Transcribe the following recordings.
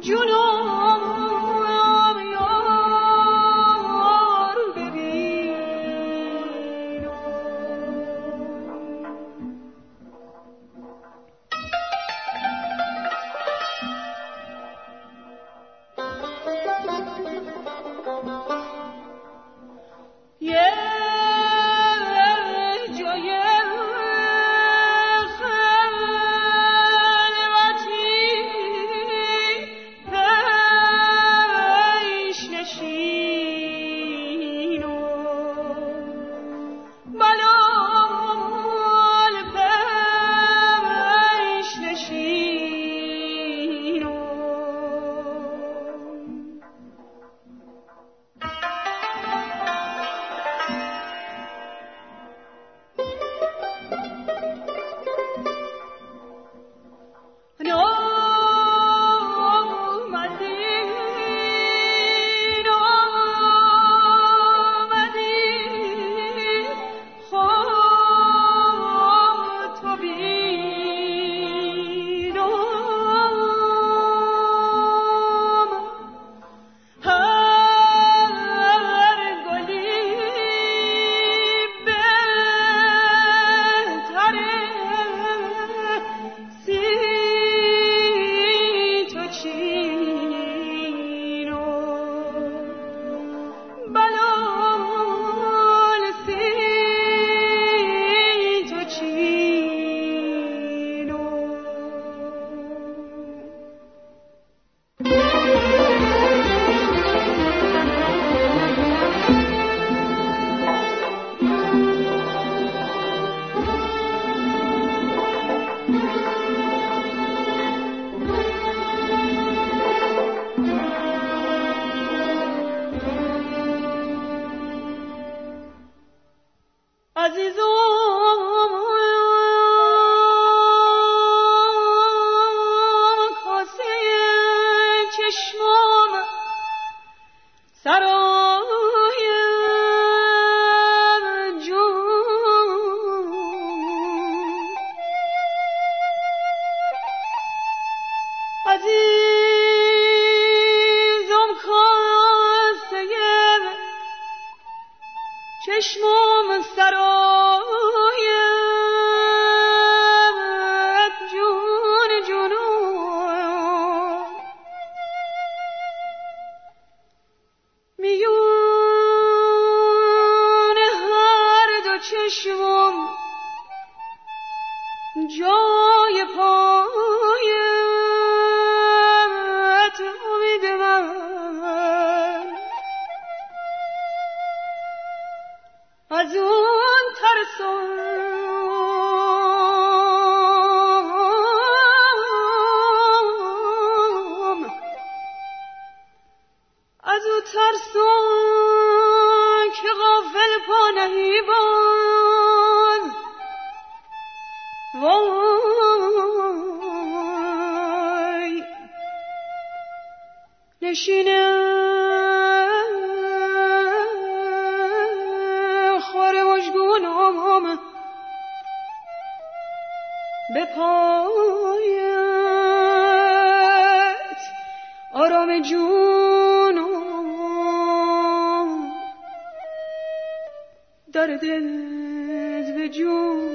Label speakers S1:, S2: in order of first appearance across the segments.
S1: Junior. چشمام سرای از اون ترسم از او ترسم که غافل پا نهیبان وای. نشینم غلامه به پایت آرام جونم در دلت به جون.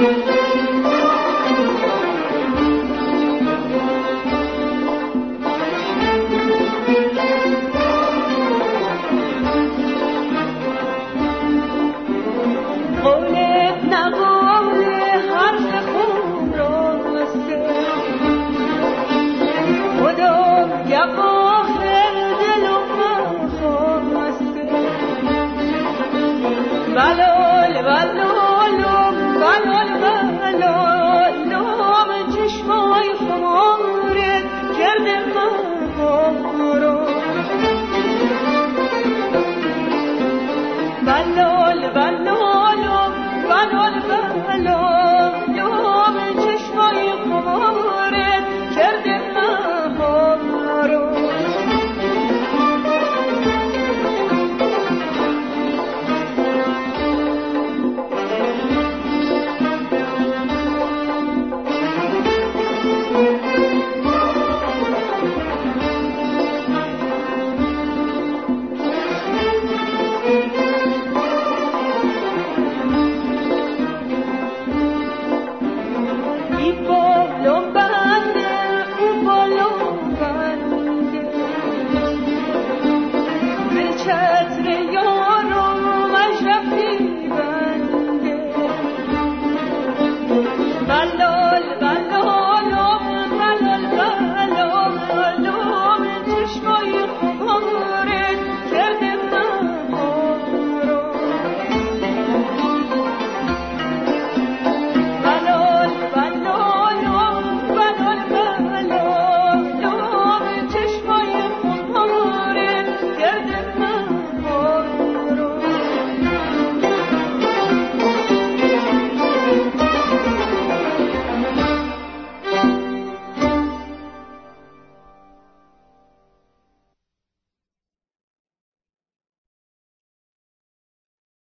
S1: Música